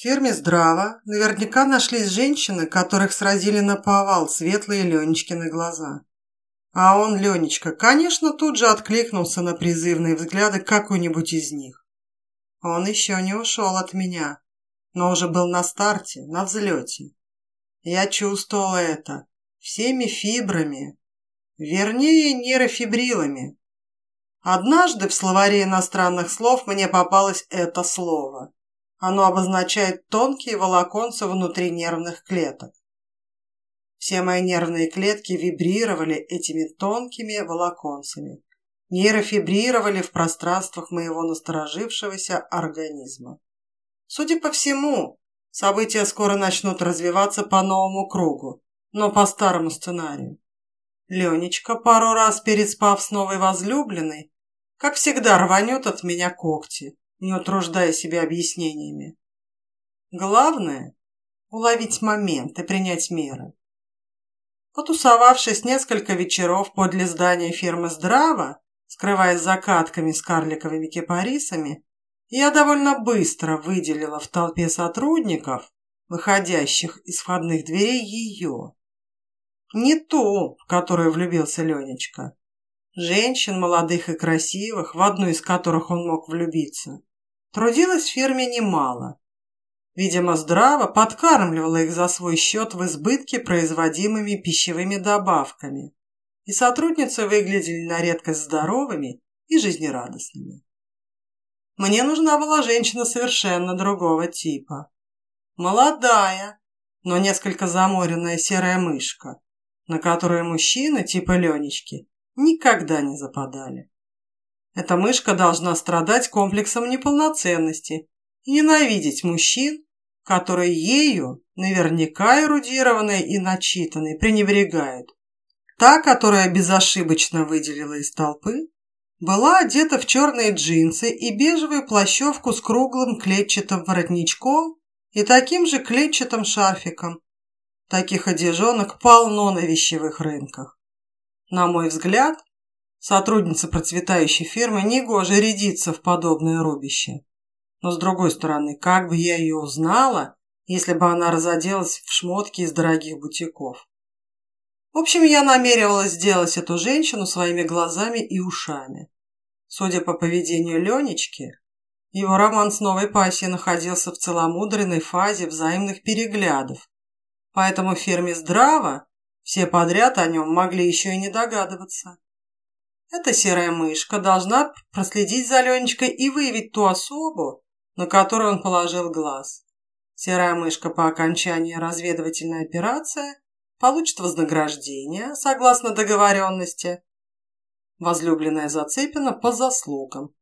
В фирме «Здраво» наверняка нашлись женщины, которых сразили на повал светлые Ленечкины глаза. А он, Ленечка, конечно, тут же откликнулся на призывные взгляды какой-нибудь из них. Он еще не ушел от меня, но уже был на старте, на взлете. Я чувствовала это всеми фибрами, вернее, нейрофибрилами. Однажды в словаре иностранных слов мне попалось это слово. Оно обозначает тонкие волоконца внутри нервных клеток. Все мои нервные клетки вибрировали этими тонкими волоконцами, нейрофибрировали в пространствах моего насторожившегося организма. Судя по всему, события скоро начнут развиваться по новому кругу, но по старому сценарию. Ленечка, пару раз переспав с новой возлюбленной, как всегда рванет от меня когти, не утруждая себя объяснениями. Главное – уловить момент и принять меры. Потусовавшись несколько вечеров подле здания фирмы «Здраво», скрываясь за катками с карликовыми кипарисами, я довольно быстро выделила в толпе сотрудников, выходящих из входных дверей, ее. Не ту, в которую влюбился Ленечка. Женщин молодых и красивых, в одну из которых он мог влюбиться, трудилось в фирме немало. Видимо, здраво подкармливала их за свой счет в избытке производимыми пищевыми добавками, и сотрудницы выглядели на редкость здоровыми и жизнерадостными. Мне нужна была женщина совершенно другого типа. Молодая, но несколько заморенная серая мышка, на которую мужчины типа Ленечки никогда не западали. Эта мышка должна страдать комплексом неполноценности и ненавидеть мужчин, которые ею, наверняка эрудированные и начитанные, пренебрегают. Та, которая безошибочно выделила из толпы, была одета в черные джинсы и бежевую плащевку с круглым клетчатым воротничком и таким же клетчатым шарфиком. Таких одежонок полно на вещевых рынках. На мой взгляд, сотрудница процветающей фирмы негоже рядиться в подобное рубище. Но с другой стороны, как бы я ее узнала, если бы она разоделась в шмотки из дорогих бутиков? В общем, я намеревалась сделать эту женщину своими глазами и ушами. Судя по поведению Ленечки, его роман с новой пассией находился в целомудренной фазе взаимных переглядов, поэтому в фирме «Здраво» Все подряд о нем могли еще и не догадываться. Эта серая мышка должна проследить за Ленечкой и выявить ту особу, на которую он положил глаз. Серая мышка по окончании разведывательной операции получит вознаграждение, согласно договоренности. Возлюбленная Зацепина по заслугам.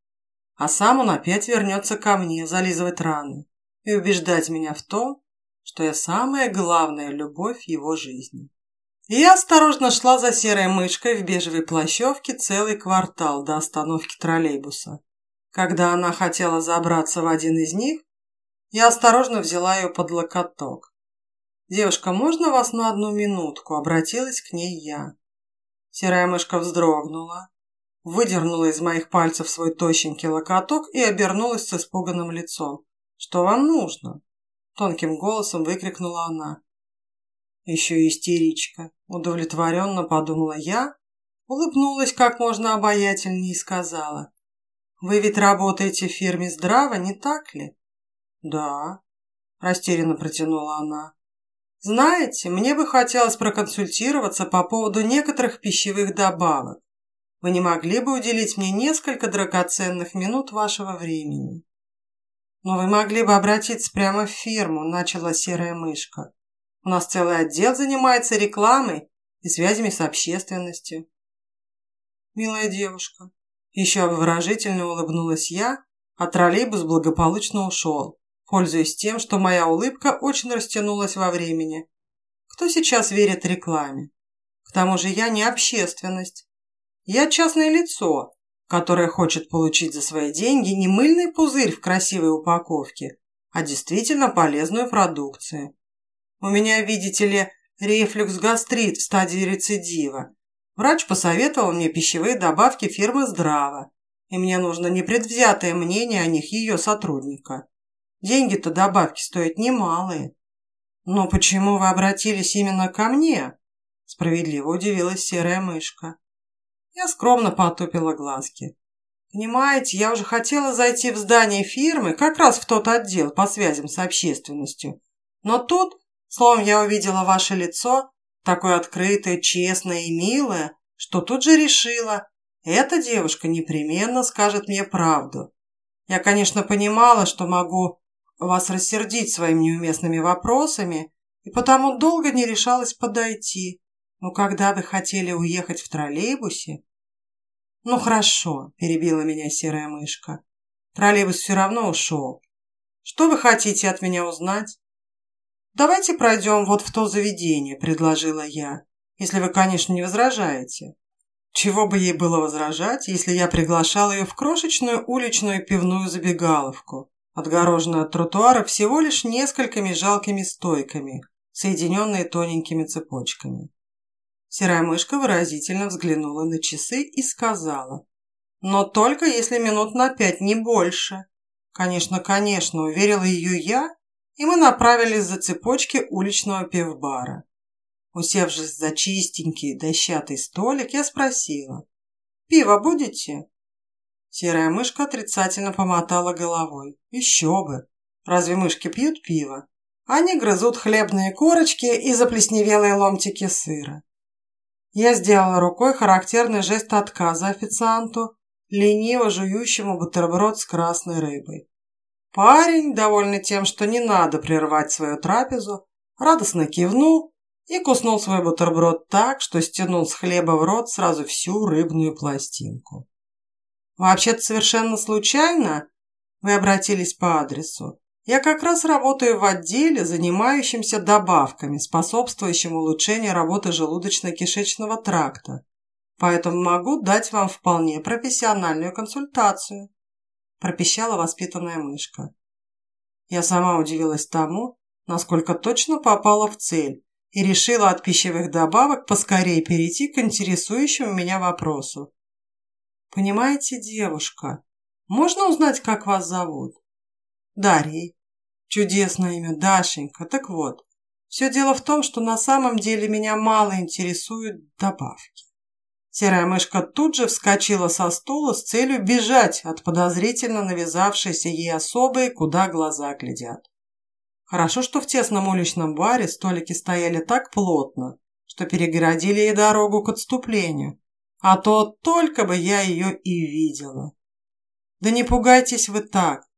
А сам он опять вернется ко мне зализывать раны и убеждать меня в том, что я самая главная любовь его жизни. Я осторожно шла за серой мышкой в бежевой плащевке целый квартал до остановки троллейбуса. Когда она хотела забраться в один из них, я осторожно взяла ее под локоток. «Девушка, можно вас на одну минутку?» – обратилась к ней я. Серая мышка вздрогнула, выдернула из моих пальцев свой тощенький локоток и обернулась с испуганным лицом. «Что вам нужно?» – тонким голосом выкрикнула она. Еще истеричка. Удовлетворенно подумала я, улыбнулась как можно обаятельнее и сказала. «Вы ведь работаете в фирме «Здраво», не так ли?» «Да», – растерянно протянула она. «Знаете, мне бы хотелось проконсультироваться по поводу некоторых пищевых добавок. Вы не могли бы уделить мне несколько драгоценных минут вашего времени?» «Но вы могли бы обратиться прямо в фирму», – начала серая мышка. У нас целый отдел занимается рекламой и связями с общественностью. Милая девушка, еще обворожительно улыбнулась я, а троллейбус благополучно ушел, пользуясь тем, что моя улыбка очень растянулась во времени. Кто сейчас верит рекламе? К тому же я не общественность. Я частное лицо, которое хочет получить за свои деньги не мыльный пузырь в красивой упаковке, а действительно полезную продукцию. У меня, видите ли, рефлюкс-гастрит в стадии рецидива. Врач посоветовал мне пищевые добавки фирмы «Здраво», и мне нужно непредвзятое мнение о них ее сотрудника. Деньги-то добавки стоят немалые. Но почему вы обратились именно ко мне? Справедливо удивилась серая мышка. Я скромно потупила глазки. Понимаете, я уже хотела зайти в здание фирмы, как раз в тот отдел по связям с общественностью. Но тут, словом, я увидела ваше лицо, такое открытое, честное и милое, что тут же решила, эта девушка непременно скажет мне правду. Я, конечно, понимала, что могу вас рассердить своими неуместными вопросами, и потому долго не решалась подойти. Но когда вы хотели уехать в троллейбусе... Ну хорошо, перебила меня серая мышка. Троллейбус все равно ушел. Что вы хотите от меня узнать? Давайте пройдем вот в то заведение, предложила я, если вы, конечно, не возражаете. Чего бы ей было возражать, если я приглашал ее в крошечную уличную пивную забегаловку, отгороженную от тротуара всего лишь несколькими жалкими стойками, соединенные тоненькими цепочками. Серая мышка выразительно взглянула на часы и сказала, «Но только если минут на пять, не больше». «Конечно, конечно», — уверила ее я, и мы направились за цепочки уличного пивбара. Усевшись за чистенький дощатый столик, я спросила, «Пиво будете?» Серая мышка отрицательно помотала головой. «Еще бы! Разве мышки пьют пиво? Они грызут хлебные корочки и заплесневелые ломтики сыра. Я сделала рукой характерный жест отказа официанту, лениво жующему бутерброд с красной рыбой. Парень, довольный тем, что не надо прервать свою трапезу, радостно кивнул и куснул свой бутерброд так, что стянул с хлеба в рот сразу всю рыбную пластинку. Вообще-то совершенно случайно вы обратились по адресу. Я как раз работаю в отделе, занимающемся добавками, способствующим улучшению работы желудочно-кишечного тракта. Поэтому могу дать вам вполне профессиональную консультацию», – пропищала воспитанная мышка. Я сама удивилась тому, насколько точно попала в цель, и решила от пищевых добавок поскорее перейти к интересующему меня вопросу. «Понимаете, девушка, можно узнать, как вас зовут?» «Дарьей», Чудесное имя, Дашенька. Так вот, все дело в том, что на самом деле меня мало интересуют добавки. Серая мышка тут же вскочила со стула с целью бежать от подозрительно навязавшейся ей особой, куда глаза глядят. Хорошо, что в тесном уличном баре столики стояли так плотно, что перегородили ей дорогу к отступлению, а то только бы я ее и видела. Да не пугайтесь вы так,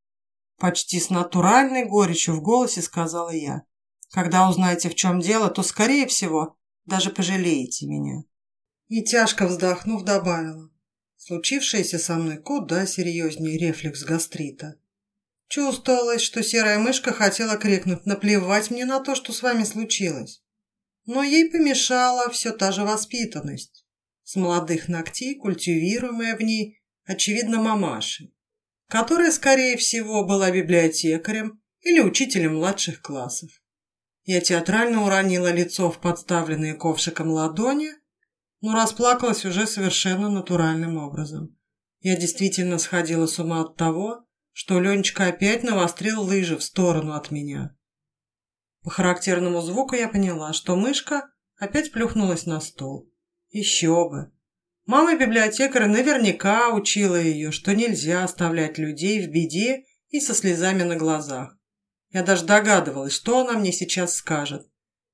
Почти с натуральной горечью в голосе сказала я. Когда узнаете, в чем дело, то, скорее всего, даже пожалеете меня. И тяжко вздохнув, добавила. Случившееся со мной куда серьезнее рефлекс гастрита. Чувствовалось, что серая мышка хотела крикнуть «Наплевать мне на то, что с вами случилось!» Но ей помешала все та же воспитанность, с молодых ногтей, культивируемая в ней, очевидно, мамашей которая, скорее всего, была библиотекарем или учителем младших классов. Я театрально уронила лицо в подставленные ковшиком ладони, но расплакалась уже совершенно натуральным образом. Я действительно сходила с ума от того, что Ленечка опять навострил лыжи в сторону от меня. По характерному звуку я поняла, что мышка опять плюхнулась на стол. Еще бы! Мама библиотекаря наверняка учила ее, что нельзя оставлять людей в беде и со слезами на глазах. Я даже догадывалась, что она мне сейчас скажет.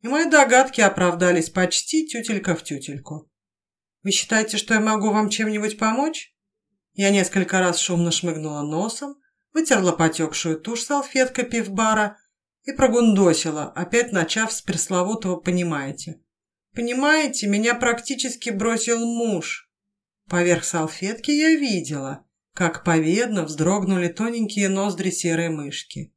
И мои догадки оправдались почти тютелька в тютельку. «Вы считаете, что я могу вам чем-нибудь помочь?» Я несколько раз шумно шмыгнула носом, вытерла потекшую тушь салфеткой пивбара и прогундосила, опять начав с пресловутого «понимаете». «Понимаете, меня практически бросил муж». Поверх салфетки я видела, как поведно вздрогнули тоненькие ноздри серой мышки.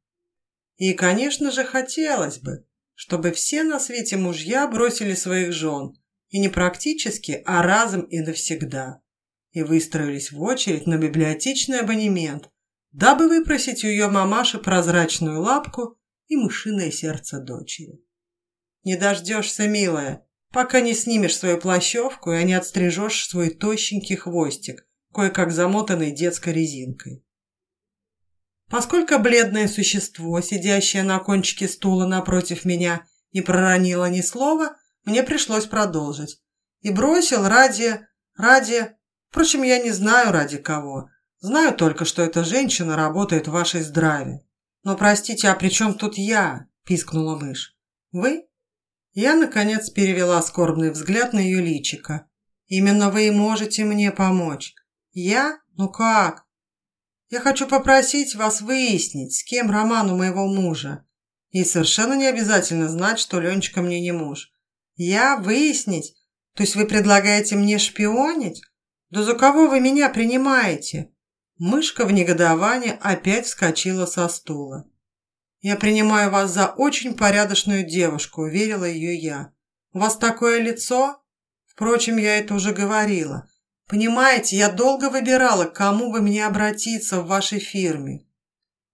И, конечно же, хотелось бы, чтобы все на свете мужья бросили своих жен, и не практически, а разом и навсегда, и выстроились в очередь на библиотечный абонемент, дабы выпросить у ее мамаши прозрачную лапку и мышиное сердце дочери. «Не дождешься, милая», пока не снимешь свою плащевку и не отстрижешь свой тощенький хвостик, кое-как замотанный детской резинкой. Поскольку бледное существо, сидящее на кончике стула напротив меня, не проронило ни слова, мне пришлось продолжить. И бросил ради... ради... Впрочем, я не знаю ради кого. Знаю только, что эта женщина работает в вашей здраве. Но простите, а при чем тут я? Пискнула мышь. Вы? Я, наконец, перевела скорбный взгляд на ее личико. Именно вы и можете мне помочь. Я? Ну как? Я хочу попросить вас выяснить, с кем роман у моего мужа. И совершенно не обязательно знать, что Ленечка мне не муж. Я выяснить? То есть вы предлагаете мне шпионить? Да за кого вы меня принимаете? Мышка в негодовании опять вскочила со стула. «Я принимаю вас за очень порядочную девушку», – уверила ее я. «У вас такое лицо?» Впрочем, я это уже говорила. Понимаете, я долго выбирала, к кому бы мне обратиться в вашей фирме.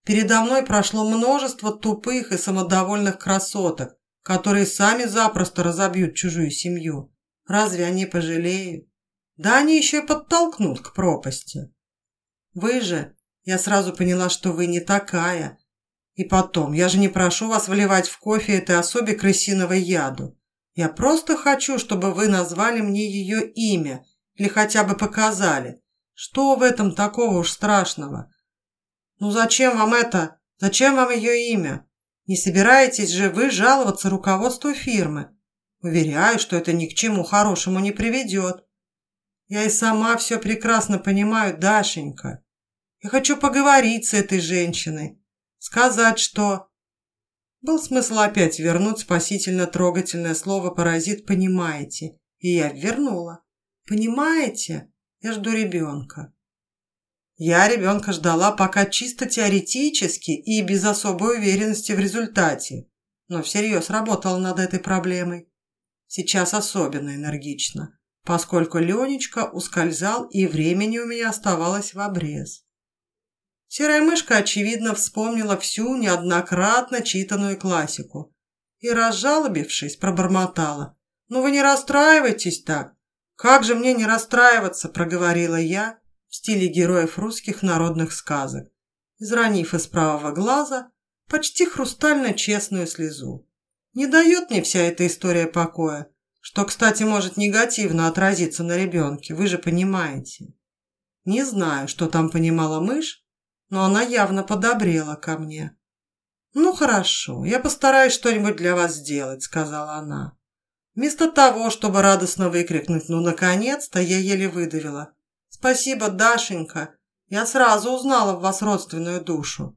Передо мной прошло множество тупых и самодовольных красоток, которые сами запросто разобьют чужую семью. Разве они пожалеют? Да они еще и подтолкнут к пропасти. Вы же, я сразу поняла, что вы не такая. И потом, я же не прошу вас вливать в кофе этой особе крысиного яду. Я просто хочу, чтобы вы назвали мне ее имя или хотя бы показали. Что в этом такого уж страшного? Ну зачем вам это? Зачем вам ее имя? Не собираетесь же вы жаловаться руководству фирмы? Уверяю, что это ни к чему хорошему не приведет. Я и сама все прекрасно понимаю, Дашенька. Я хочу поговорить с этой женщиной. Сказать, что... Был смысл опять вернуть спасительно-трогательное слово «паразит», понимаете. И я вернула. Понимаете? Я жду ребенка. Я ребенка ждала пока чисто теоретически и без особой уверенности в результате, но всерьез работала над этой проблемой. Сейчас особенно энергично, поскольку Ленечка ускользал и времени у меня оставалось в обрез. Серая мышка, очевидно, вспомнила всю неоднократно читанную классику и, разжалобившись, пробормотала. «Ну вы не расстраивайтесь так!» «Как же мне не расстраиваться?» – проговорила я в стиле героев русских народных сказок, изранив из правого глаза почти хрустально честную слезу. Не дает мне вся эта история покоя, что, кстати, может негативно отразиться на ребенке, вы же понимаете. Не знаю, что там понимала мышь, но она явно подобрела ко мне. «Ну хорошо, я постараюсь что-нибудь для вас сделать», — сказала она. Вместо того, чтобы радостно выкрикнуть «ну, наконец-то», я еле выдавила. «Спасибо, Дашенька, я сразу узнала в вас родственную душу».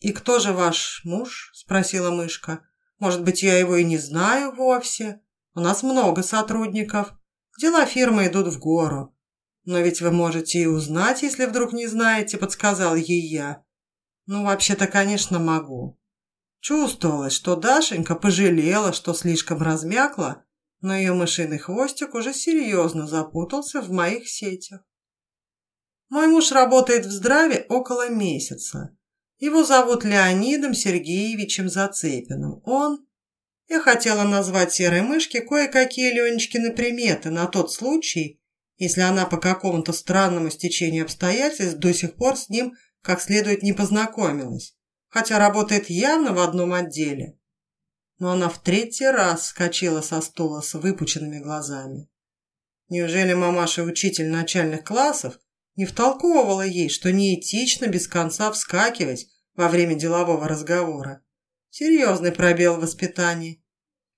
«И кто же ваш муж?» – спросила мышка. «Может быть, я его и не знаю вовсе? У нас много сотрудников. Дела фирмы идут в гору. «Но ведь вы можете и узнать, если вдруг не знаете», — подсказал ей я. «Ну, вообще-то, конечно, могу». Чувствовалось, что Дашенька пожалела, что слишком размякла, но ее мышиный хвостик уже серьезно запутался в моих сетях. Мой муж работает в здраве около месяца. Его зовут Леонидом Сергеевичем Зацепиным. Он... Я хотела назвать серой мышке кое-какие Ленечкины приметы на тот случай, если она по какому-то странному стечению обстоятельств до сих пор с ним как следует не познакомилась, хотя работает явно в одном отделе. Но она в третий раз вскочила со стула с выпученными глазами. Неужели мамаша-учитель начальных классов не втолковывала ей, что неэтично без конца вскакивать во время делового разговора? Серьезный пробел в воспитании.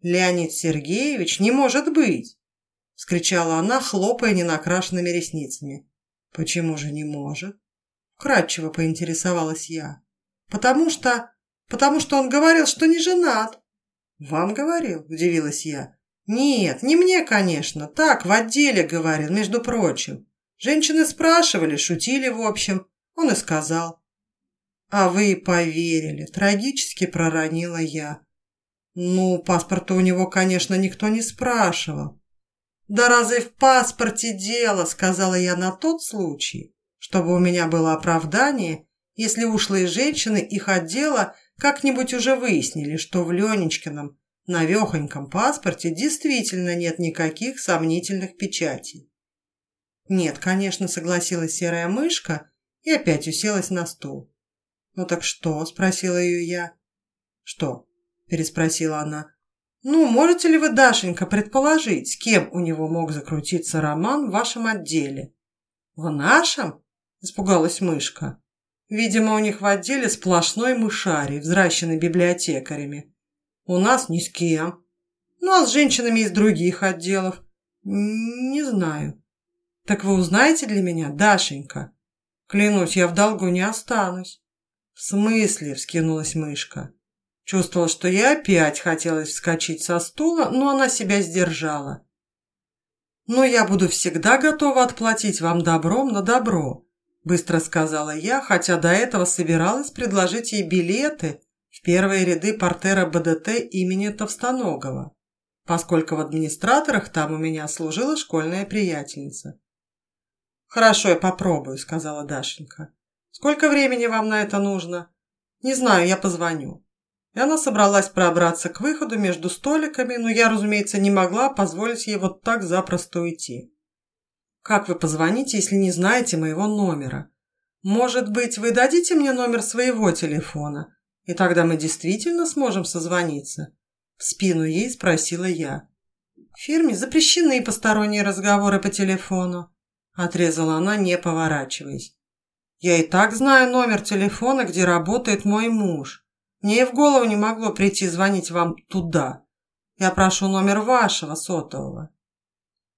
Леонид Сергеевич не может быть. – вскричала она, хлопая ненакрашенными ресницами. «Почему же не может?» – кратчево поинтересовалась я. «Потому что... потому что он говорил, что не женат». «Вам говорил?» – удивилась я. «Нет, не мне, конечно. Так, в отделе говорил, между прочим. Женщины спрашивали, шутили в общем. Он и сказал». «А вы поверили», – трагически проронила я. «Ну, паспорта у него, конечно, никто не спрашивал. «Да разве в паспорте дело?» – сказала я на тот случай, чтобы у меня было оправдание, если ушлые женщины их отдела как-нибудь уже выяснили, что в Ленечкином навехоньком паспорте действительно нет никаких сомнительных печатей. «Нет, конечно», – согласилась серая мышка и опять уселась на стул. «Ну так что?» – спросила ее я. «Что?» – переспросила она. «Ну, можете ли вы, Дашенька, предположить, с кем у него мог закрутиться роман в вашем отделе?» «В нашем?» – испугалась мышка. «Видимо, у них в отделе сплошной мышарий, взращенный библиотекарями. У нас ни с кем. Ну, а с женщинами из других отделов? Не знаю. Так вы узнаете для меня, Дашенька? Клянусь, я в долгу не останусь». «В смысле?» – вскинулась мышка. Чувствовала, что я опять хотелось вскочить со стула, но она себя сдержала. «Но я буду всегда готова отплатить вам добром на добро», – быстро сказала я, хотя до этого собиралась предложить ей билеты в первые ряды портера БДТ имени Товстоногова, поскольку в администраторах там у меня служила школьная приятельница. «Хорошо, я попробую», – сказала Дашенька. «Сколько времени вам на это нужно?» «Не знаю, я позвоню». И она собралась пробраться к выходу между столиками, но я, разумеется, не могла позволить ей вот так запросто уйти. «Как вы позвоните, если не знаете моего номера? Может быть, вы дадите мне номер своего телефона, и тогда мы действительно сможем созвониться?» В спину ей спросила я. «В фирме запрещены посторонние разговоры по телефону», отрезала она, не поворачиваясь. «Я и так знаю номер телефона, где работает мой муж». Мне и в голову не могло прийти звонить вам туда. Я прошу номер вашего сотового».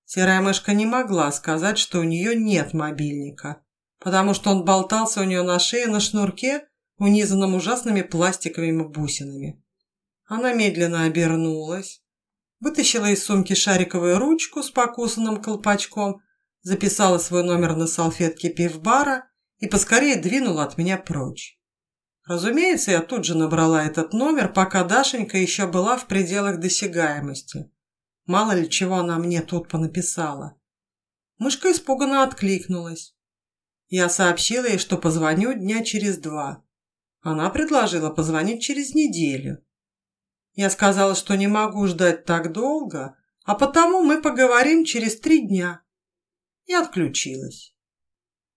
Серая мышка не могла сказать, что у нее нет мобильника, потому что он болтался у нее на шее на шнурке, унизанном ужасными пластиковыми бусинами. Она медленно обернулась, вытащила из сумки шариковую ручку с покусанным колпачком, записала свой номер на салфетке пивбара и поскорее двинула от меня прочь. Разумеется, я тут же набрала этот номер, пока Дашенька еще была в пределах досягаемости. Мало ли чего она мне тут понаписала. Мышка испуганно откликнулась. Я сообщила ей, что позвоню дня через два. Она предложила позвонить через неделю. Я сказала, что не могу ждать так долго, а потому мы поговорим через три дня. И отключилась.